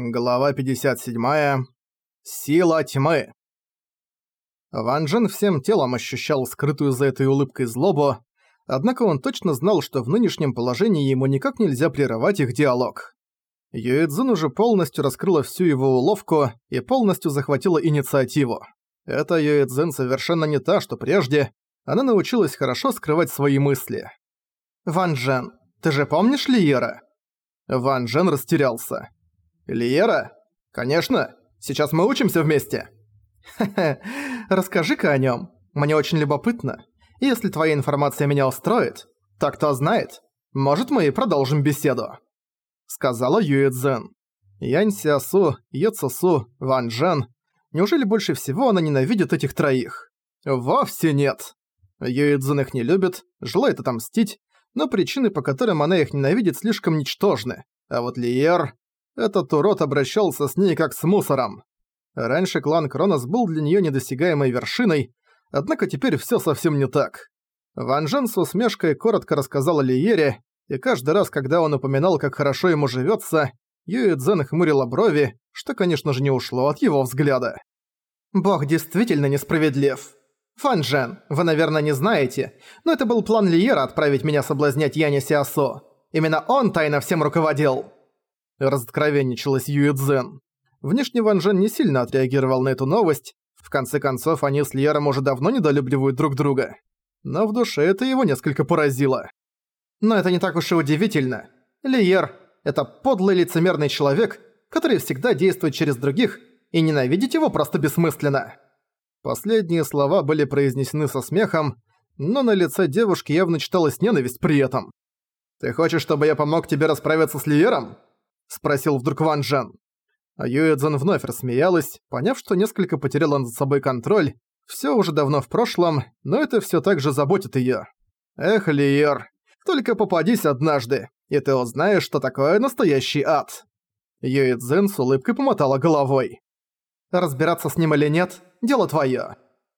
Глава 57. Сила тьмы. Ван Джен всем телом ощущал скрытую за этой улыбкой злобу, однако он точно знал, что в нынешнем положении ему никак нельзя прерывать их диалог. Юэцзин уже полностью раскрыла всю его уловку и полностью захватила инициативу. Эта Юэцзин совершенно не та, что прежде, она научилась хорошо скрывать свои мысли. «Ван Джен, ты же помнишь Лиера?» Ван Джен растерялся. «Лиера? Конечно. Сейчас мы учимся вместе». «Хе-хе, расскажи-ка о нём. Мне очень любопытно. Если твоя информация меня устроит, так кто знает, может мы и продолжим беседу», — сказала Юэ Цзэн. Янь Сиасу, Е Цусу, Ван Джен. Неужели больше всего она ненавидит этих троих? Вовсе нет. Юэ Цзэн их не любит, желает отомстить, но причины, по которым она их ненавидит, слишком ничтожны. А вот Лиер... Этот урод обращался с ней как с мусором. Раньше клан Кронос был для неё недосягаемой вершиной, однако теперь всё совсем не так. Ван Жен с усмешкой коротко рассказал о Лиере, и каждый раз, когда он упоминал, как хорошо ему живётся, Юэ Цзэн хмурила брови, что, конечно же, не ушло от его взгляда. «Бог действительно несправедлив. Фан Джен, вы, наверное, не знаете, но это был план Лиера отправить меня соблазнять Яни Сиасо. Именно он тайно всем руководил». Разоткровенничалась Юэцзен. Внешне Ван Жен не сильно отреагировал на эту новость. В конце концов, они с Льером уже давно недолюбливают друг друга. Но в душе это его несколько поразило. Но это не так уж и удивительно. Лиер – это подлый лицемерный человек, который всегда действует через других, и ненавидеть его просто бессмысленно. Последние слова были произнесены со смехом, но на лице девушки явно читалась ненависть при этом. «Ты хочешь, чтобы я помог тебе расправиться с Лиером?» – спросил вдруг Ван Джен. А Юэцзэн вновь рассмеялась, поняв, что несколько потеряла над собой контроль. Всё уже давно в прошлом, но это всё так же заботит её. Эх, Лиер, только попадись однажды, и ты узнаешь, что такое настоящий ад. Юэцзэн с улыбкой помотала головой. Разбираться с ним или нет – дело твоё.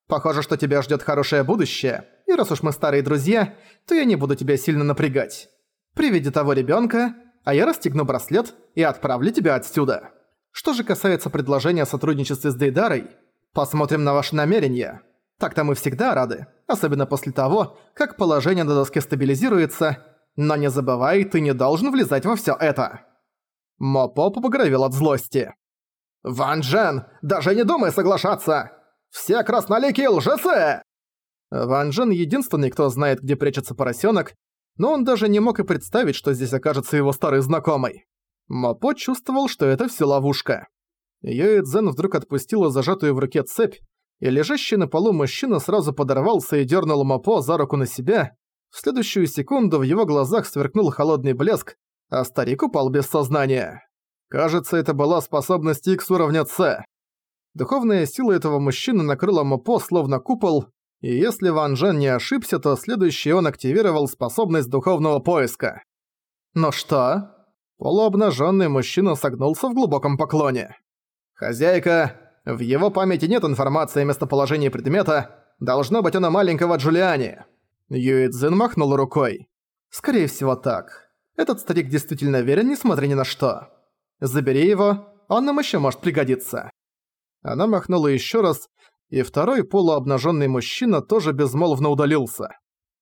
Похоже, что тебя ждёт хорошее будущее, и раз уж мы старые друзья, то я не буду тебя сильно напрягать. При виде того ребёнка а я расстегну браслет и отправлю тебя отсюда. Что же касается предложения о сотрудничестве с Дейдарой, посмотрим на ваши намерения. Так-то мы всегда рады, особенно после того, как положение на доске стабилизируется, но не забывай, ты не должен влезать во всё это». Мопо побагровел от злости. «Ван Джен, даже не думай соглашаться! Все красноликие лжецы!» Ван Джен единственный, кто знает, где прячется поросенок, но он даже не мог и представить, что здесь окажется его старый знакомый. Мапо чувствовал, что это все ловушка. Йоэ Цзэн вдруг отпустила зажатую в руке цепь, и лежащий на полу мужчина сразу подорвался и дернул Мапо за руку на себя. В следующую секунду в его глазах сверкнул холодный блеск, а старик упал без сознания. Кажется, это была способность X уровня С. Духовная сила этого мужчины накрыла Мапо словно купол, и если Ван Джен не ошибся, то следующий он активировал способность духовного поиска. «Ну что?» Полуобнаженный мужчина согнулся в глубоком поклоне. «Хозяйка, в его памяти нет информации о местоположении предмета, должно быть оно маленького Джулиани». Юэцзин махнул рукой. «Скорее всего так. Этот старик действительно верен, несмотря ни на что. Забери его, он нам еще может пригодиться». Она махнула еще раз, и второй полуобнаженный мужчина тоже безмолвно удалился.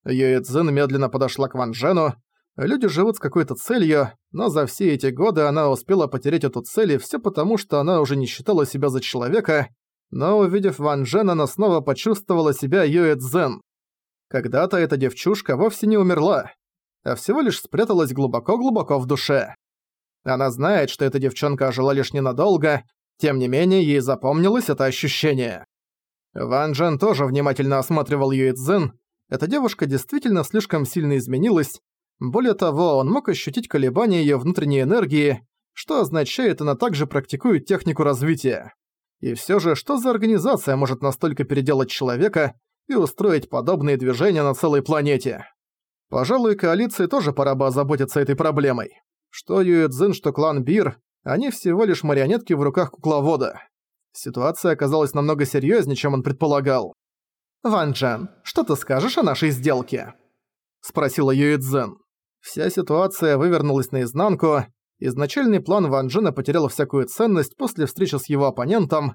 Юэцзин медленно подошла к Ван Джену. Люди живут с какой-то целью, но за все эти годы она успела потерять эту цель, и всё потому, что она уже не считала себя за человека, но увидев Ван Джен, она снова почувствовала себя Юэцзен. Когда-то эта девчушка вовсе не умерла, а всего лишь спряталась глубоко-глубоко в душе. Она знает, что эта девчонка ожила лишь ненадолго, тем не менее ей запомнилось это ощущение. Ван Джен тоже внимательно осматривал Юэ Цзэн. Эта девушка действительно слишком сильно изменилась. Более того, он мог ощутить колебания её внутренней энергии, что означает, она также практикует технику развития. И всё же, что за организация может настолько переделать человека и устроить подобные движения на целой планете? Пожалуй, коалиции тоже пора бы озаботиться этой проблемой. Что Юэ Цзэн, что клан Бир, они всего лишь марионетки в руках кукловода. Ситуация оказалась намного серьезнее, чем он предполагал. «Ван Джен, что ты скажешь о нашей сделке?» Спросила Юэ Цзэн. Вся ситуация вывернулась наизнанку. Изначальный план Ван Джена потерял всякую ценность после встречи с его оппонентом,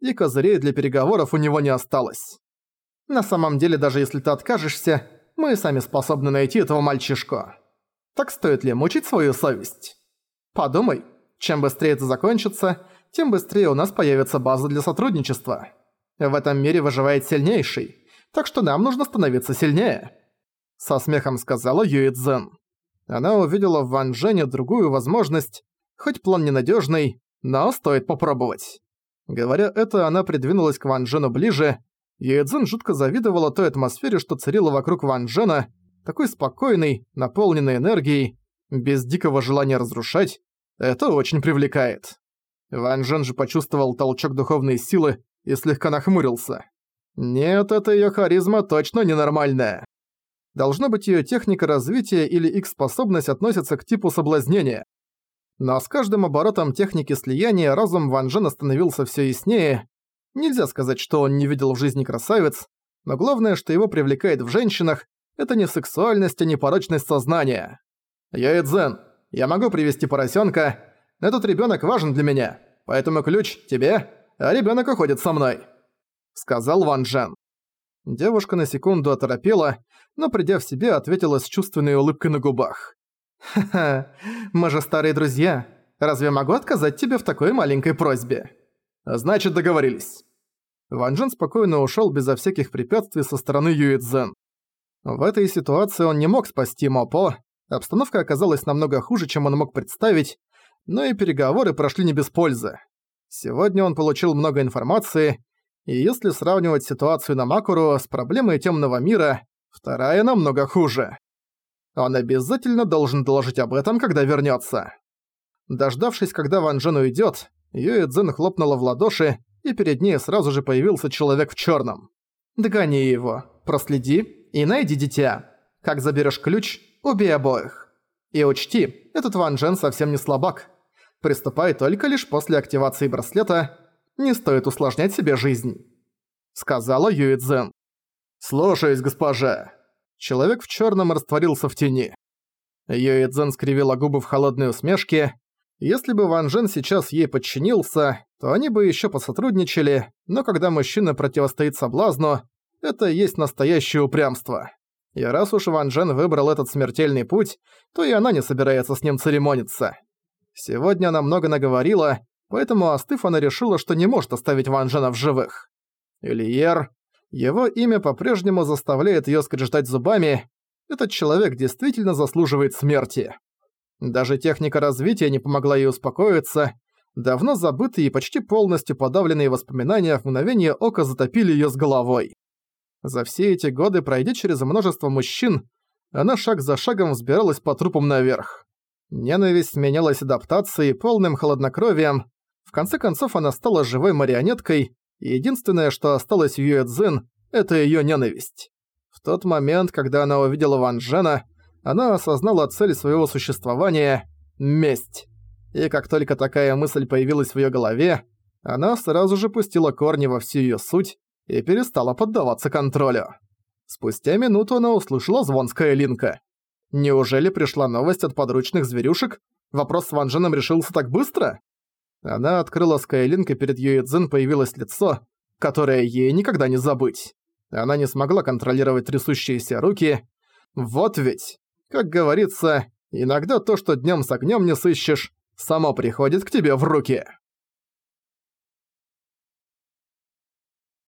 и козырей для переговоров у него не осталось. На самом деле, даже если ты откажешься, мы сами способны найти этого мальчишку. Так стоит ли мучить свою совесть? Подумай, чем быстрее это закончится, тем быстрее у нас появится база для сотрудничества. В этом мире выживает сильнейший, так что нам нужно становиться сильнее. Со смехом сказала Юи Цзэн. Она увидела в Ван Джене другую возможность, хоть план ненадежный, но стоит попробовать. Говоря это, она придвинулась к Ван Джену ближе. Юэцзин жутко завидовала той атмосфере, что царила вокруг Ван Джена, такой спокойный, наполненный энергией, без дикого желания разрушать. Это очень привлекает. Ван Джен же почувствовал толчок духовной силы и слегка нахмурился. Нет, это её харизма точно ненормальная. Должно быть, её техника развития или их способность относятся к типу соблазнения. Но с каждым оборотом техники слияния разум Ван Джена становился всё яснее. Нельзя сказать, что он не видел в жизни красавиц, но главное, что его привлекает в женщинах, это не сексуальность, а не порочность сознания. «Я Эдзен, я могу привести поросенка. Этот ребенок важен для меня, поэтому ключ тебе, а ребенок уходит со мной», — сказал Ван Джен. Девушка на секунду оторопела, но придя в себя, ответила с чувственной улыбкой на губах. «Ха-ха, мы же старые друзья. Разве могу отказать тебе в такой маленькой просьбе?» «Значит, договорились». Ван Джен спокойно ушёл безо всяких препятствий со стороны Юи Цзэн. В этой ситуации он не мог спасти Мопо, обстановка оказалась намного хуже, чем он мог представить, но и переговоры прошли не без пользы. Сегодня он получил много информации, и если сравнивать ситуацию на Макуру с проблемой темного мира, вторая намного хуже. Он обязательно должен доложить об этом, когда вернётся. Дождавшись, когда Ван Джен уйдёт, Юэ Цзэн хлопнула в ладоши, и перед ней сразу же появился человек в чёрном. «Догони его, проследи и найди дитя. Как заберёшь ключ, убей обоих. И учти, этот Ван Джен совсем не слабак. Приступай только лишь после активации браслета не стоит усложнять себе жизнь», — сказала Юи Цзэн. «Слушаюсь, госпожа». Человек в черном растворился в тени. Юи скривила губы в холодной усмешке. Если бы Ван Джен сейчас ей подчинился, то они бы еще посотрудничали, но когда мужчина противостоит соблазну, это есть настоящее упрямство. И раз уж Ван Джен выбрал этот смертельный путь, то и она не собирается с ним церемониться. Сегодня она много наговорила, поэтому остыв она решила, что не может оставить Ван Джена в живых. Ильер, его имя по-прежнему заставляет её скрежетать зубами, этот человек действительно заслуживает смерти. Даже техника развития не помогла ей успокоиться, давно забытые и почти полностью подавленные воспоминания в мгновение ока затопили её с головой. За все эти годы, пройдя через множество мужчин, она шаг за шагом взбиралась по трупам наверх. Ненависть сменялась адаптацией, полным холоднокровием, в конце концов она стала живой марионеткой, и единственное, что осталось в Юэ Цзин, это её ненависть. В тот момент, когда она увидела Ван Джена, она осознала цель своего существования – месть. И как только такая мысль появилась в её голове, она сразу же пустила корни во всю её суть и перестала поддаваться контролю. Спустя минуту она услышала звон Скайлинка. Неужели пришла новость от подручных зверюшек? Вопрос с Ван Дженом решился так быстро? Она открыла Скайлинк, и перед Юэцзин появилось лицо, которое ей никогда не забыть. Она не смогла контролировать трясущиеся руки. Вот ведь, как говорится, иногда то, что днём с огнём не сыщешь, само приходит к тебе в руки.